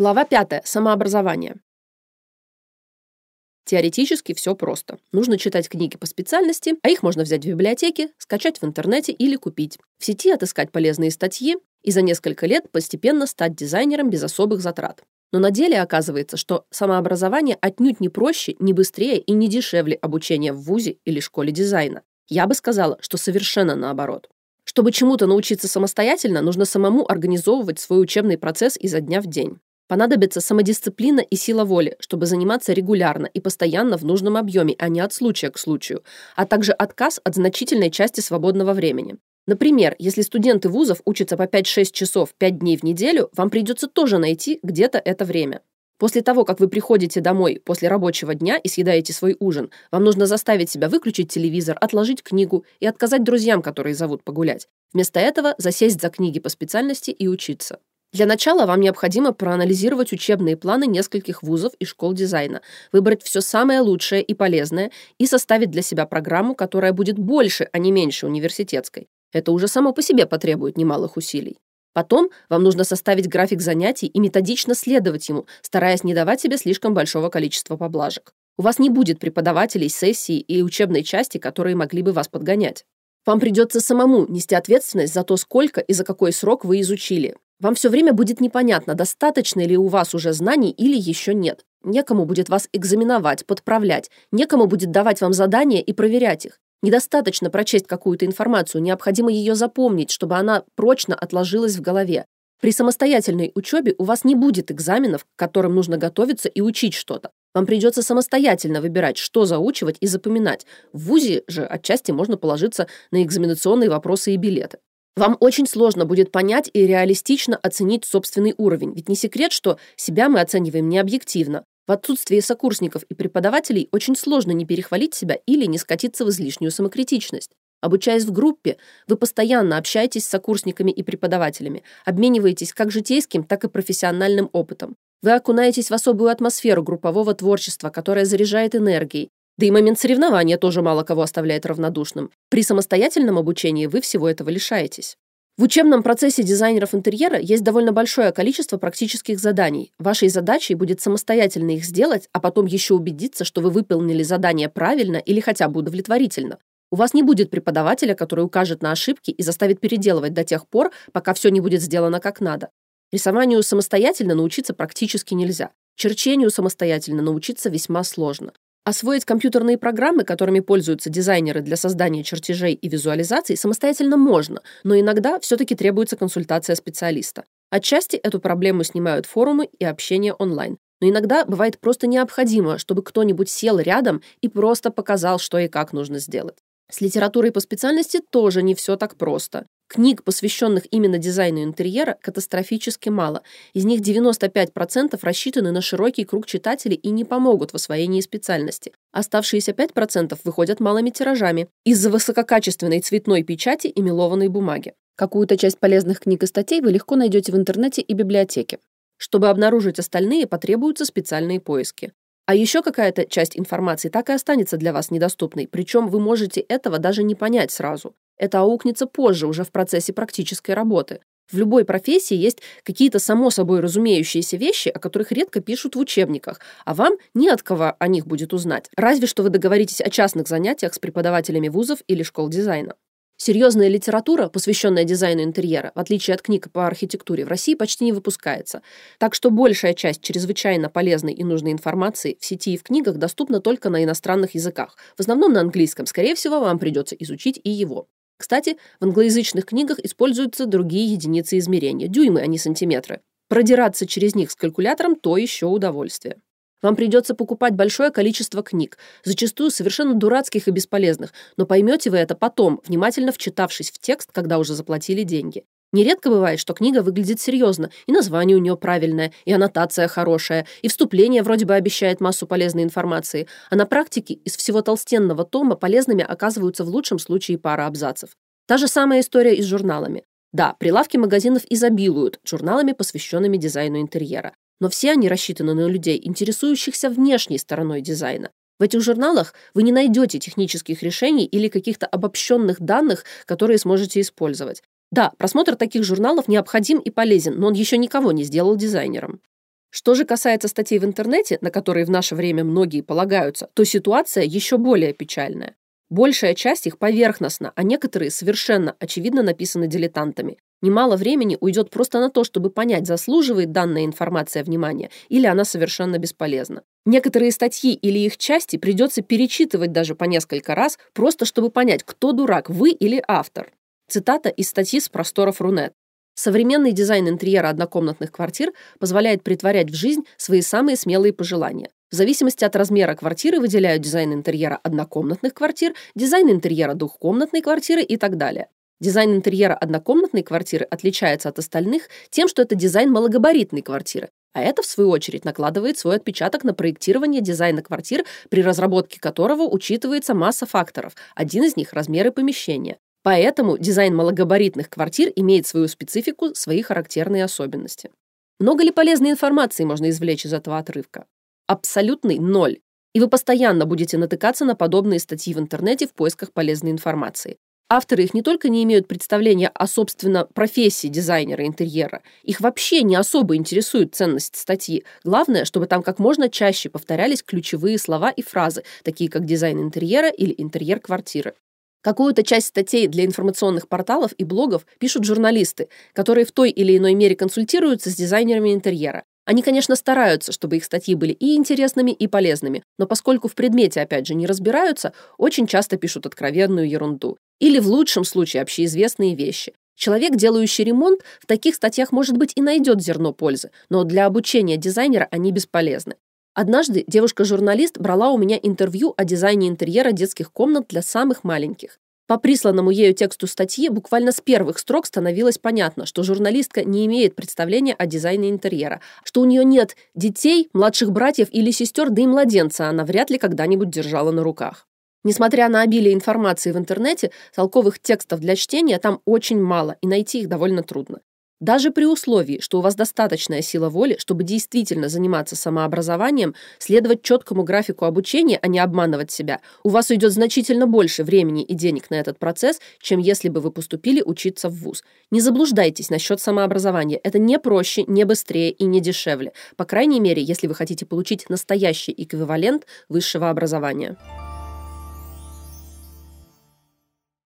Глава 5. Самообразование. Теоретически все просто. Нужно читать книги по специальности, а их можно взять в библиотеке, скачать в интернете или купить. В сети отыскать полезные статьи и за несколько лет постепенно стать дизайнером без особых затрат. Но на деле оказывается, что самообразование отнюдь не проще, не быстрее и не дешевле обучения в ВУЗе или школе дизайна. Я бы сказала, что совершенно наоборот. Чтобы чему-то научиться самостоятельно, нужно самому организовывать свой учебный процесс изо дня в день. Понадобится самодисциплина и сила воли, чтобы заниматься регулярно и постоянно в нужном объеме, а не от случая к случаю, а также отказ от значительной части свободного времени. Например, если студенты вузов учатся по 5-6 часов 5 дней в неделю, вам придется тоже найти где-то это время. После того, как вы приходите домой после рабочего дня и съедаете свой ужин, вам нужно заставить себя выключить телевизор, отложить книгу и отказать друзьям, которые зовут погулять. Вместо этого засесть за книги по специальности и учиться. Для начала вам необходимо проанализировать учебные планы нескольких вузов и школ дизайна, выбрать все самое лучшее и полезное и составить для себя программу, которая будет больше, а не меньше университетской. Это уже само по себе потребует немалых усилий. Потом вам нужно составить график занятий и методично следовать ему, стараясь не давать себе слишком большого количества поблажек. У вас не будет преподавателей, сессий и учебной части, которые могли бы вас подгонять. Вам придется самому нести ответственность за то, сколько и за какой срок вы изучили, вам все время будет непонятно, достаточно ли у вас уже знаний или еще нет. Некому будет вас экзаменовать, подправлять, некому будет давать вам задания и проверять их. Недостаточно прочесть какую-то информацию, необходимо ее запомнить, чтобы она прочно отложилась в голове. При самостоятельной учебе у вас не будет экзаменов, к которым нужно готовиться и учить что-то. Вам придется самостоятельно выбирать, что заучивать и запоминать. В ВУЗе же отчасти можно положиться на экзаменационные вопросы и билеты. Вам очень сложно будет понять и реалистично оценить собственный уровень, ведь не секрет, что себя мы оцениваем не объективно. В отсутствии сокурсников и преподавателей очень сложно не перехвалить себя или не скатиться в излишнюю самокритичность. Обучаясь в группе, вы постоянно общаетесь с сокурсниками и преподавателями, обмениваетесь как житейским, так и профессиональным опытом. Вы окунаетесь в особую атмосферу группового творчества, которая заряжает энергией, да и момент соревнования тоже мало кого оставляет равнодушным. При самостоятельном обучении вы всего этого лишаетесь. В учебном процессе дизайнеров интерьера есть довольно большое количество практических заданий. Вашей задачей будет самостоятельно их сделать, а потом еще убедиться, что вы выполнили задание правильно или хотя бы удовлетворительно. У вас не будет преподавателя, который укажет на ошибки и заставит переделывать до тех пор, пока все не будет сделано как надо. Рисованию самостоятельно научиться практически нельзя. Черчению самостоятельно научиться весьма сложно. Освоить компьютерные программы, которыми пользуются дизайнеры для создания чертежей и визуализаций, самостоятельно можно, но иногда все-таки требуется консультация специалиста. Отчасти эту проблему снимают форумы и общение онлайн. Но иногда бывает просто необходимо, чтобы кто-нибудь сел рядом и просто показал, что и как нужно сделать. С литературой по специальности тоже не все так просто. Книг, посвященных именно дизайну интерьера, катастрофически мало. Из них 95% рассчитаны на широкий круг читателей и не помогут в освоении специальности. Оставшиеся 5% выходят малыми тиражами из-за высококачественной цветной печати и мелованной бумаги. Какую-то часть полезных книг и статей вы легко найдете в интернете и библиотеке. Чтобы обнаружить остальные, потребуются специальные поиски. А еще какая-то часть информации так и останется для вас недоступной, причем вы можете этого даже не понять сразу. Это аукнется позже, уже в процессе практической работы. В любой профессии есть какие-то само собой разумеющиеся вещи, о которых редко пишут в учебниках, а вам не от кого о них будет узнать, разве что вы договоритесь о частных занятиях с преподавателями вузов или школ дизайна. Серьезная литература, посвященная дизайну интерьера, в отличие от книг по архитектуре, в России почти не выпускается. Так что большая часть чрезвычайно полезной и нужной информации в сети и в книгах доступна только на иностранных языках. В основном на английском. Скорее всего, вам придется изучить и его. Кстати, в англоязычных книгах используются другие единицы измерения – дюймы, а не сантиметры. Продираться через них с калькулятором – то еще удовольствие. Вам придется покупать большое количество книг, зачастую совершенно дурацких и бесполезных, но поймете вы это потом, внимательно вчитавшись в текст, когда уже заплатили деньги. Нередко бывает, что книга выглядит серьезно, и название у нее правильное, и аннотация хорошая, и вступление вроде бы обещает массу полезной информации, а на практике из всего толстенного тома полезными оказываются в лучшем случае пара абзацев. Та же самая история и с журналами. Да, прилавки магазинов изобилуют журналами, посвященными дизайну интерьера, но все они рассчитаны на людей, интересующихся внешней стороной дизайна. В этих журналах вы не найдете технических решений или каких-то обобщенных данных, которые сможете использовать. Да, просмотр таких журналов необходим и полезен, но он еще никого не сделал дизайнером. Что же касается статей в интернете, на которые в наше время многие полагаются, то ситуация еще более печальная. Большая часть их поверхностна, а некоторые совершенно очевидно написаны дилетантами. Немало времени уйдет просто на то, чтобы понять, заслуживает данная информация внимания или она совершенно бесполезна. Некоторые статьи или их части придется перечитывать даже по несколько раз, просто чтобы понять, кто дурак, вы или автор. Цитата из статьи с просторов Рунет. Современный дизайн интерьера однокомнатных квартир позволяет претворять в жизнь свои самые смелые пожелания. В зависимости от размера квартиры выделяют дизайн интерьера однокомнатных квартир, дизайн интерьера двухкомнатной квартиры и так далее. Дизайн интерьера однокомнатной квартиры отличается от остальных тем, что это дизайн малогабаритной квартиры, а это, в свою очередь, накладывает свой отпечаток на проектирование дизайна квартир, при разработке которого учитывается масса факторов, один из них – размеры помещения. Поэтому дизайн малогабаритных квартир имеет свою специфику, свои характерные особенности. Много ли полезной информации можно извлечь из этого отрывка? абсолютный ноль. И вы постоянно будете натыкаться на подобные статьи в интернете в поисках полезной информации. Авторы их не только не имеют представления о, собственно, профессии дизайнера интерьера, их вообще не особо интересует ценность статьи. Главное, чтобы там как можно чаще повторялись ключевые слова и фразы, такие как дизайн интерьера или интерьер квартиры. Какую-то часть статей для информационных порталов и блогов пишут журналисты, которые в той или иной мере консультируются с дизайнерами интерьера. Они, конечно, стараются, чтобы их статьи были и интересными, и полезными, но поскольку в предмете, опять же, не разбираются, очень часто пишут откровенную ерунду. Или в лучшем случае общеизвестные вещи. Человек, делающий ремонт, в таких статьях, может быть, и найдет зерно пользы, но для обучения дизайнера они бесполезны. Однажды девушка-журналист брала у меня интервью о дизайне интерьера детских комнат для самых маленьких. По присланному ею тексту статьи буквально с первых строк становилось понятно, что журналистка не имеет представления о дизайне интерьера, что у нее нет детей, младших братьев или сестер, да и младенца она вряд ли когда-нибудь держала на руках. Несмотря на обилие информации в интернете, толковых текстов для чтения там очень мало, и найти их довольно трудно. Даже при условии, что у вас достаточная сила воли, чтобы действительно заниматься самообразованием, следовать четкому графику обучения, а не обманывать себя, у вас уйдет значительно больше времени и денег на этот процесс, чем если бы вы поступили учиться в ВУЗ. Не заблуждайтесь насчет самообразования. Это не проще, не быстрее и не дешевле. По крайней мере, если вы хотите получить настоящий эквивалент высшего образования.